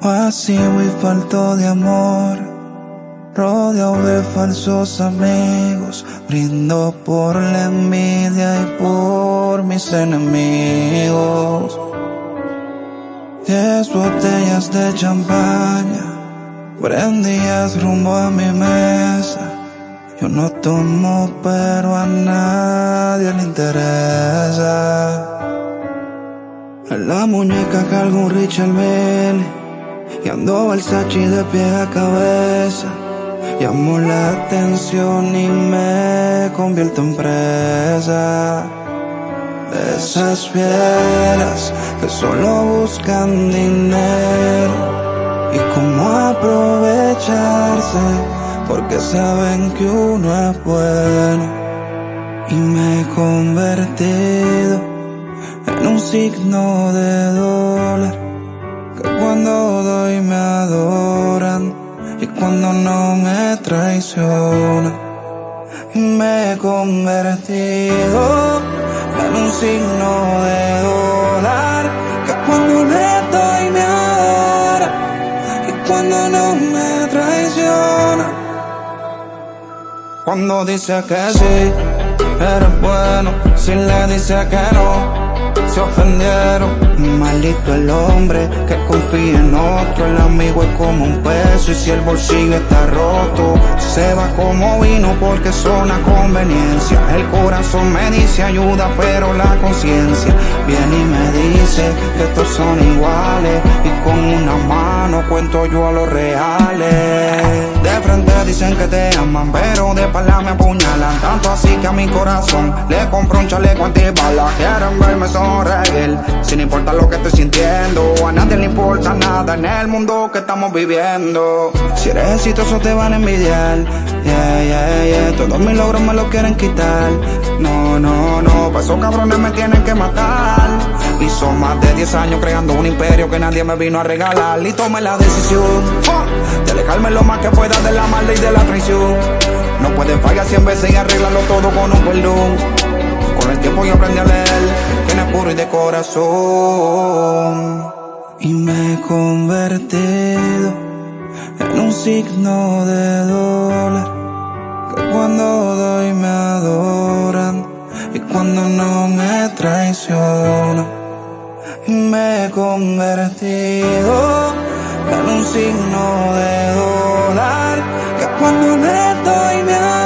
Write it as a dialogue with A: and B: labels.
A: Pasivo y falto de amor, rodeado de falsos amigos, brindo por la envidia y por mis enemigos. Diez botellas de champaña, prendías rumbo a mi mesa. Yo no tomo, pero a nadie le interesa. La muñeca cargo un Richard Mille y ando Sachi de pie a cabeza. Llamo la atención y me convierto en presa. De esas fieras que solo buscan dinero y cómo aprovecharse porque saben que uno es bueno. Y me he convertido en un signo de dólar que cuando doy me adoran y cuando no me traicionan. Me he convertido en un signo de dólar que cuando le doy me adoran y cuando no me traiciona. Cuando dice que sí, eres bueno, si le dice que no se ofendieron. Maldito el hombre que confía en otro. El amigo es como un peso y si el bolsillo está roto, se va como vino porque son a conveniencia. El corazón me dice ayuda, pero la conciencia viene y me dice que estos son iguales. Y con una mano cuento yo a los reales. Frente dicen que te aman, pero de palabra me apuñalan. Tanto así que a mi corazón le compro un chaleco antibalas. Quieren verme sonreír, sin importar lo que estoy sintiendo. A nadie le importa nada en el mundo que estamos viviendo. Si eres exitoso te van a envidiar. Yeah, yeah, yeah. Todos mis logros me lo quieren quitar. No, no, no. Pa' esos cabrones me tienen que matar. Y son más de 10 años creando un imperio que nadie me vino a regalar. Y tomé la decisión de alejarme lo más que pueda de la maldad y de la traición. No pueden fallar 100 veces y arreglarlo todo con un perdón. Con el tiempo yo aprendí a leer que no es puro y de corazón. Y me he convertido en un signo de convertido en un signo de dólar. Que cuando le doy me